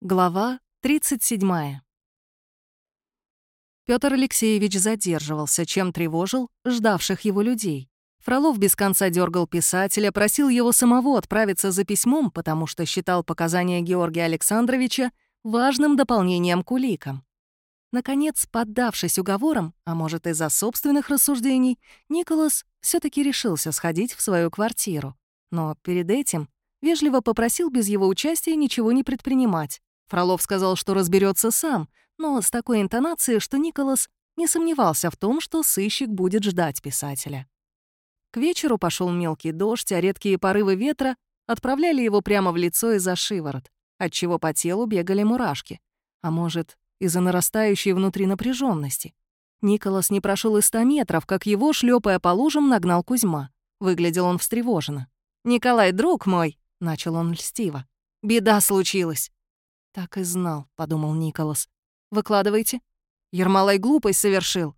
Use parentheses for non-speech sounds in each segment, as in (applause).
Глава 37. Петр Алексеевич задерживался, чем тревожил ждавших его людей. Фролов без конца дергал писателя, просил его самого отправиться за письмом, потому что считал показания Георгия Александровича важным дополнением к уликам. Наконец, поддавшись уговорам, а может из-за собственных рассуждений, Николас все таки решился сходить в свою квартиру. Но перед этим вежливо попросил без его участия ничего не предпринимать. Фролов сказал, что разберется сам, но с такой интонацией, что Николас не сомневался в том, что сыщик будет ждать писателя. К вечеру пошел мелкий дождь, а редкие порывы ветра отправляли его прямо в лицо и за шиворот, отчего по телу бегали мурашки. А может, из-за нарастающей внутри напряженности. Николас не прошел и ста метров, как его, шлепая по лужам, нагнал Кузьма. Выглядел он встревоженно. «Николай, друг мой!» — начал он льстиво. «Беда случилась. «Так и знал», — подумал Николас. «Выкладывайте». Ермолай глупость совершил.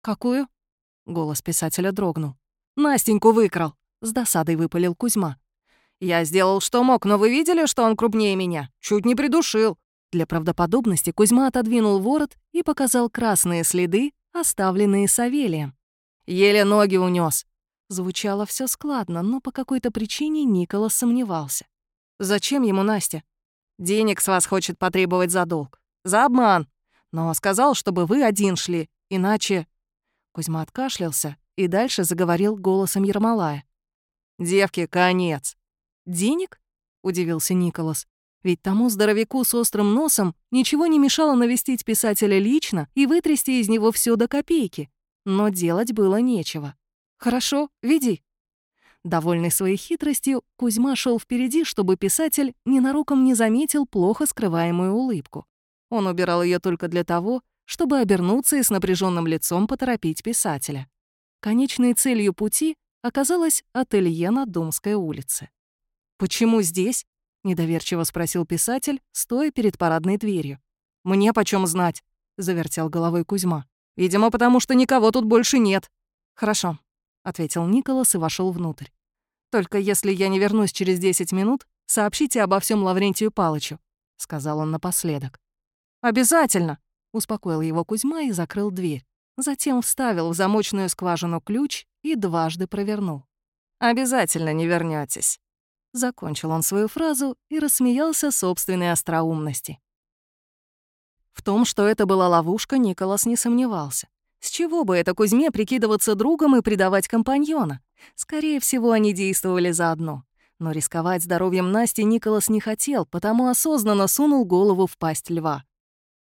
«Какую?» — голос писателя дрогнул. «Настеньку выкрал», — с досадой выпалил Кузьма. «Я сделал, что мог, но вы видели, что он крупнее меня? Чуть не придушил». Для правдоподобности Кузьма отодвинул ворот и показал красные следы, оставленные Савелием. «Еле ноги унес. Звучало все складно, но по какой-то причине Николас сомневался. «Зачем ему Настя?» Денег с вас хочет потребовать за долг. За обман. Но сказал, чтобы вы один шли, иначе...» Кузьма откашлялся и дальше заговорил голосом Ермолая. «Девке конец». «Денег?» — удивился Николас. Ведь тому здоровяку с острым носом ничего не мешало навестить писателя лично и вытрясти из него все до копейки. Но делать было нечего. «Хорошо, веди», Довольный своей хитростью, Кузьма шел впереди, чтобы писатель ненароком не заметил плохо скрываемую улыбку. Он убирал ее только для того, чтобы обернуться и с напряженным лицом поторопить писателя. Конечной целью пути оказалось ателье на Думской улице. «Почему здесь?» — недоверчиво спросил писатель, стоя перед парадной дверью. «Мне почем знать?» — завертел головой Кузьма. «Видимо, потому что никого тут больше нет». «Хорошо», — ответил Николас и вошел внутрь. Только если я не вернусь через 10 минут, сообщите обо всем Лаврентию Палычу», — сказал он напоследок. «Обязательно!» — успокоил его Кузьма и закрыл дверь. Затем вставил в замочную скважину ключ и дважды провернул. «Обязательно не вернётесь». Закончил он свою фразу и рассмеялся собственной остроумности. В том, что это была ловушка, Николас не сомневался. С чего бы это Кузьме прикидываться другом и предавать компаньона? Скорее всего, они действовали заодно. Но рисковать здоровьем Насти Николас не хотел, потому осознанно сунул голову в пасть льва.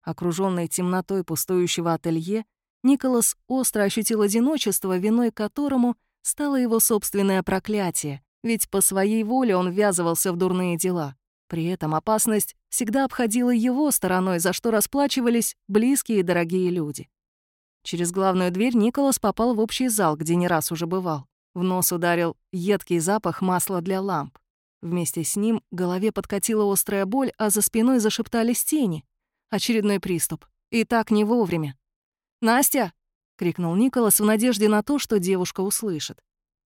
Окружённый темнотой пустующего ателье, Николас остро ощутил одиночество, виной которому стало его собственное проклятие, ведь по своей воле он ввязывался в дурные дела. При этом опасность всегда обходила его стороной, за что расплачивались близкие и дорогие люди. Через главную дверь Николас попал в общий зал, где не раз уже бывал. В нос ударил едкий запах масла для ламп. Вместе с ним голове подкатила острая боль, а за спиной зашептались тени. Очередной приступ. И так не вовремя. «Настя!» — крикнул Николас в надежде на то, что девушка услышит.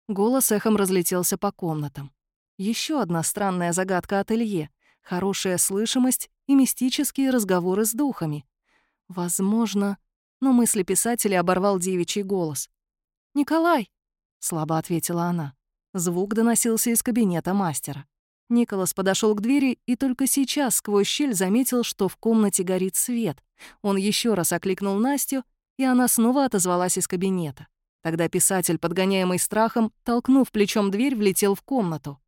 Голос эхом разлетелся по комнатам. Еще одна странная загадка ателье. Хорошая слышимость и мистические разговоры с духами. Возможно... Но мысли писателя оборвал девичий голос. «Николай!» — слабо ответила она. Звук доносился из кабинета мастера. Николас подошел к двери и только сейчас сквозь щель заметил, что в комнате горит свет. Он еще раз окликнул Настю, и она снова отозвалась из кабинета. Тогда писатель, подгоняемый страхом, толкнув плечом дверь, влетел в комнату.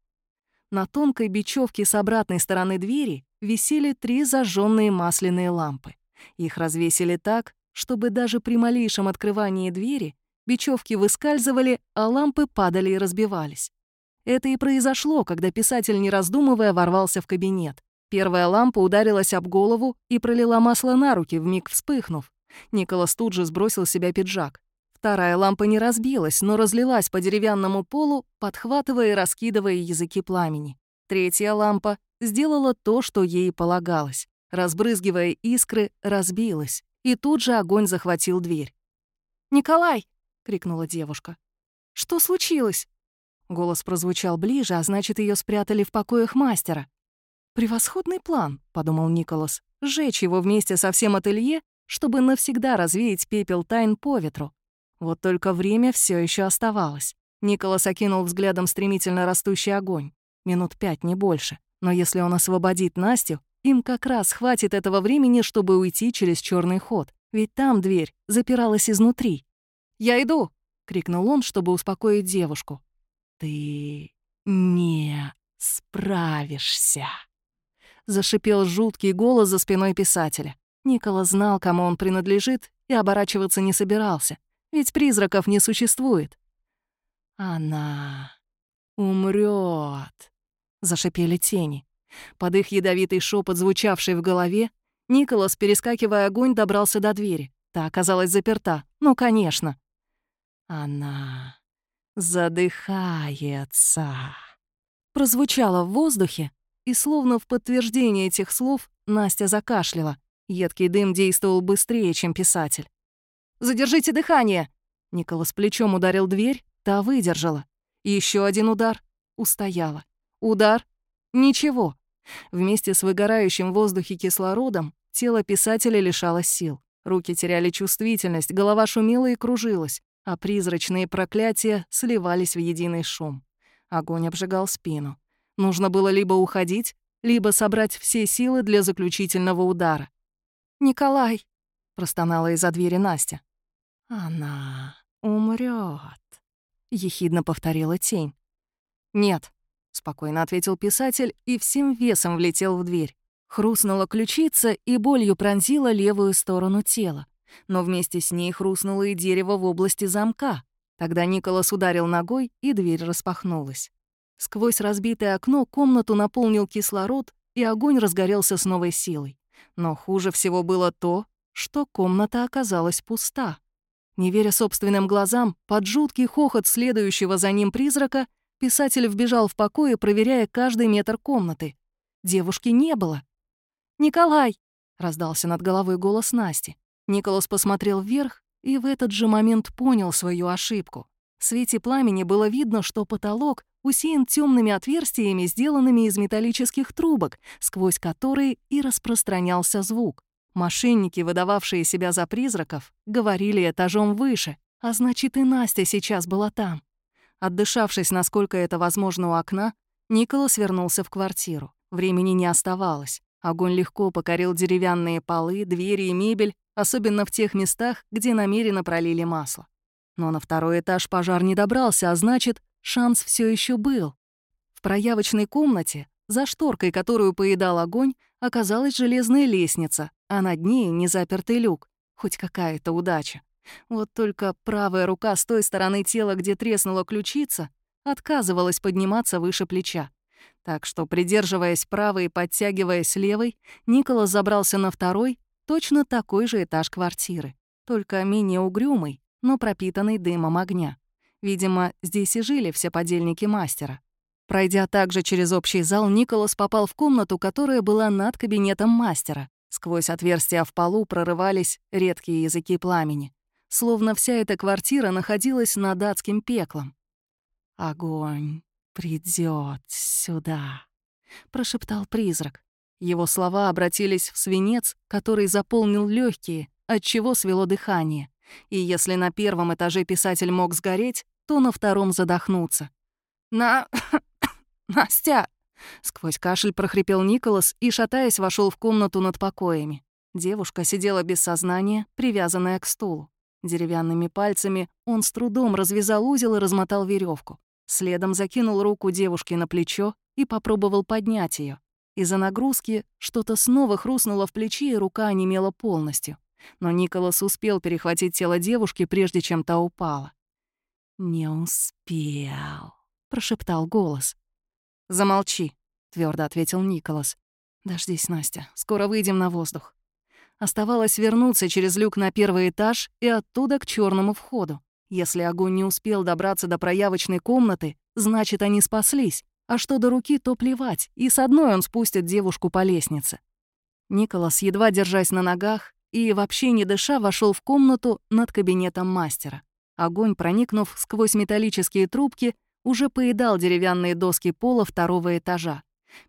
На тонкой бечевке с обратной стороны двери висели три зажженные масляные лампы. Их развесили так, чтобы даже при малейшем открывании двери Бечевки выскальзывали, а лампы падали и разбивались. Это и произошло, когда писатель, не раздумывая, ворвался в кабинет. Первая лампа ударилась об голову и пролила масло на руки, вмиг вспыхнув. Николас тут же сбросил себя пиджак. Вторая лампа не разбилась, но разлилась по деревянному полу, подхватывая и раскидывая языки пламени. Третья лампа сделала то, что ей полагалось. Разбрызгивая искры, разбилась. И тут же огонь захватил дверь. «Николай!» — крикнула девушка. «Что случилось?» Голос прозвучал ближе, а значит, ее спрятали в покоях мастера. «Превосходный план», — подумал Николас, — «сжечь его вместе со всем ателье, чтобы навсегда развеять пепел тайн по ветру. Вот только время все еще оставалось. Николас окинул взглядом стремительно растущий огонь. Минут пять, не больше. Но если он освободит Настю, им как раз хватит этого времени, чтобы уйти через черный ход. Ведь там дверь запиралась изнутри. «Я иду!» — крикнул он, чтобы успокоить девушку. «Ты не справишься!» Зашипел жуткий голос за спиной писателя. Никола знал, кому он принадлежит, и оборачиваться не собирался, ведь призраков не существует. «Она умрет, зашипели тени. Под их ядовитый шепот, звучавший в голове, Николас, перескакивая огонь, добрался до двери. Та оказалась заперта. Ну, конечно. Она задыхается. Прозвучало в воздухе, и словно в подтверждение этих слов Настя закашляла. Едкий дым действовал быстрее, чем писатель. «Задержите дыхание!» Николас плечом ударил дверь, та выдержала. Еще один удар. Устояла. Удар. Ничего. Вместе с выгорающим в воздухе кислородом тело писателя лишалось сил. Руки теряли чувствительность, голова шумела и кружилась, а призрачные проклятия сливались в единый шум. Огонь обжигал спину. Нужно было либо уходить, либо собрать все силы для заключительного удара. «Николай!» — простонала из-за двери Настя. «Она умрет, ехидно повторила тень. «Нет», — спокойно ответил писатель и всем весом влетел в дверь. Хрустнула ключица и болью пронзила левую сторону тела. Но вместе с ней хрустнуло и дерево в области замка. Тогда Николас ударил ногой, и дверь распахнулась. Сквозь разбитое окно комнату наполнил кислород, и огонь разгорелся с новой силой. Но хуже всего было то, что комната оказалась пуста. Не веря собственным глазам, под жуткий хохот следующего за ним призрака, писатель вбежал в покое, проверяя каждый метр комнаты. Девушки не было. «Николай!» — раздался над головой голос Насти. Николас посмотрел вверх и в этот же момент понял свою ошибку. В свете пламени было видно, что потолок усеян темными отверстиями, сделанными из металлических трубок, сквозь которые и распространялся звук. Мошенники, выдававшие себя за призраков, говорили этажом выше, а значит и Настя сейчас была там. Отдышавшись, насколько это возможно у окна, Николас вернулся в квартиру. Времени не оставалось. Огонь легко покорил деревянные полы, двери и мебель, особенно в тех местах, где намеренно пролили масло. Но на второй этаж пожар не добрался, а значит, Шанс все еще был. В проявочной комнате, за шторкой, которую поедал огонь, оказалась железная лестница, а над ней незапертый люк. Хоть какая-то удача. Вот только правая рука с той стороны тела, где треснула ключица, отказывалась подниматься выше плеча. Так что, придерживаясь правой и подтягиваясь левой, Николас забрался на второй, точно такой же этаж квартиры, только менее угрюмый, но пропитанный дымом огня. Видимо, здесь и жили все подельники мастера. Пройдя также через общий зал, Николас попал в комнату, которая была над кабинетом мастера. Сквозь отверстия в полу прорывались редкие языки пламени. Словно вся эта квартира находилась над адским пеклом. «Огонь придет сюда», — прошептал призрак. Его слова обратились в свинец, который заполнил легкие, отчего свело дыхание. И если на первом этаже писатель мог сгореть, то на втором задохнуться. «На... (coughs) Настя!» Сквозь кашель прохрипел Николас и, шатаясь, вошел в комнату над покоями. Девушка сидела без сознания, привязанная к стулу. Деревянными пальцами он с трудом развязал узел и размотал веревку. Следом закинул руку девушки на плечо и попробовал поднять ее. Из-за нагрузки что-то снова хрустнуло в плече, и рука онемела полностью. Но Николас успел перехватить тело девушки, прежде чем та упала. «Не успел», — прошептал голос. «Замолчи», — твердо ответил Николас. «Дождись, Настя, скоро выйдем на воздух». Оставалось вернуться через люк на первый этаж и оттуда к черному входу. Если огонь не успел добраться до проявочной комнаты, значит, они спаслись. А что до руки, то плевать, и с одной он спустит девушку по лестнице. Николас, едва держась на ногах и вообще не дыша, вошел в комнату над кабинетом мастера. Огонь, проникнув сквозь металлические трубки, уже поедал деревянные доски пола второго этажа.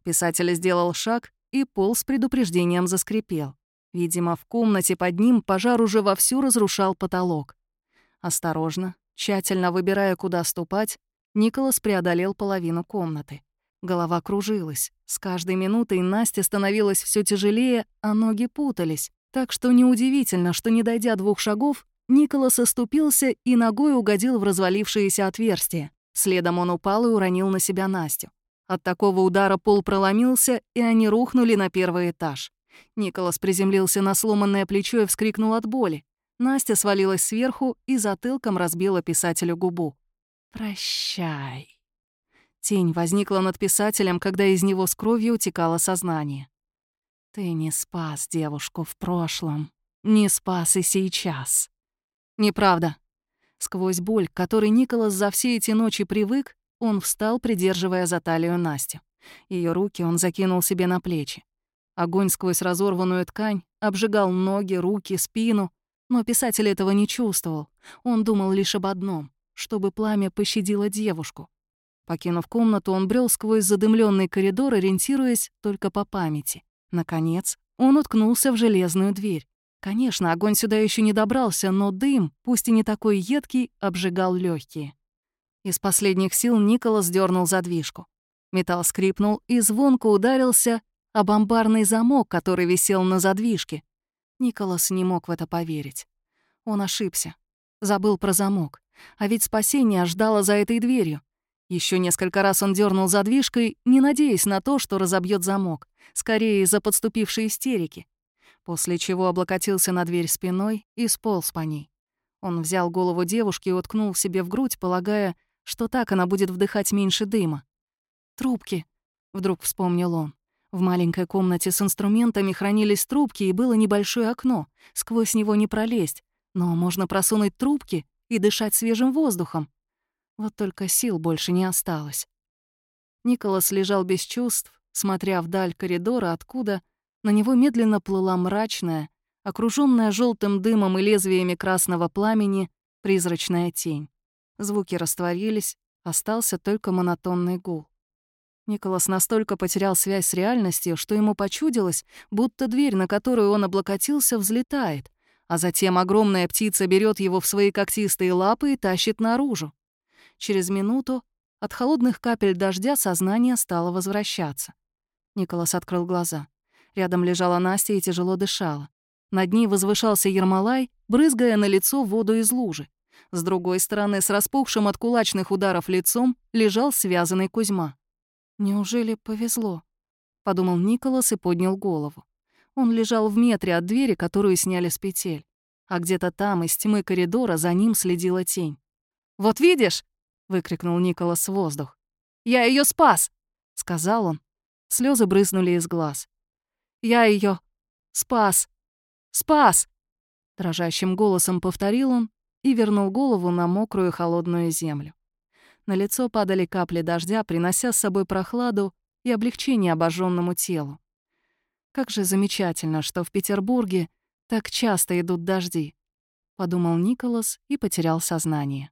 Писатель сделал шаг, и пол с предупреждением заскрипел. Видимо, в комнате под ним пожар уже вовсю разрушал потолок. Осторожно, тщательно выбирая, куда ступать, Николас преодолел половину комнаты. Голова кружилась. С каждой минутой Насте становилось все тяжелее, а ноги путались. Так что неудивительно, что, не дойдя двух шагов, Николас оступился и ногой угодил в развалившееся отверстие. Следом он упал и уронил на себя Настю. От такого удара пол проломился, и они рухнули на первый этаж. Николас приземлился на сломанное плечо и вскрикнул от боли. Настя свалилась сверху и затылком разбила писателю губу. «Прощай». Тень возникла над писателем, когда из него с кровью утекало сознание. «Ты не спас девушку в прошлом, не спас и сейчас». «Неправда». Сквозь боль, к которой Николас за все эти ночи привык, он встал, придерживая за талию Настю. Ее руки он закинул себе на плечи. Огонь сквозь разорванную ткань обжигал ноги, руки, спину, но писатель этого не чувствовал. Он думал лишь об одном — чтобы пламя пощадило девушку. Покинув комнату, он брел сквозь задымленный коридор, ориентируясь только по памяти. Наконец, он уткнулся в железную дверь. Конечно, огонь сюда еще не добрался, но дым, пусть и не такой едкий, обжигал легкие. Из последних сил Николас дернул задвижку. Металл скрипнул и звонко ударился об амбарный замок, который висел на задвижке. Николас не мог в это поверить. Он ошибся. Забыл про замок. А ведь спасение ждало за этой дверью. Еще несколько раз он дернул задвижкой, не надеясь на то, что разобьет замок, скорее из-за подступившей истерики, после чего облокотился на дверь спиной и сполз по ней. Он взял голову девушки и уткнул себе в грудь, полагая, что так она будет вдыхать меньше дыма. «Трубки», — вдруг вспомнил он. В маленькой комнате с инструментами хранились трубки, и было небольшое окно. Сквозь него не пролезть, но можно просунуть трубки и дышать свежим воздухом. Вот только сил больше не осталось. Николас лежал без чувств, смотря вдаль коридора, откуда на него медленно плыла мрачная, окружённая желтым дымом и лезвиями красного пламени, призрачная тень. Звуки растворились, остался только монотонный гул. Николас настолько потерял связь с реальностью, что ему почудилось, будто дверь, на которую он облокотился, взлетает, а затем огромная птица берет его в свои когтистые лапы и тащит наружу. Через минуту от холодных капель дождя сознание стало возвращаться. Николас открыл глаза. Рядом лежала Настя и тяжело дышала. Над ней возвышался Ермолай, брызгая на лицо воду из лужи. С другой стороны, с распухшим от кулачных ударов лицом, лежал связанный Кузьма. «Неужели повезло?» — подумал Николас и поднял голову. Он лежал в метре от двери, которую сняли с петель. А где-то там, из тьмы коридора, за ним следила тень. «Вот видишь!» выкрикнул Николас в воздух. «Я ее спас!» — сказал он. Слезы брызнули из глаз. «Я ее спас! Спас!» Дрожащим голосом повторил он и вернул голову на мокрую холодную землю. На лицо падали капли дождя, принося с собой прохладу и облегчение обожженному телу. Как же замечательно, что в Петербурге так часто идут дожди, подумал Николас и потерял сознание.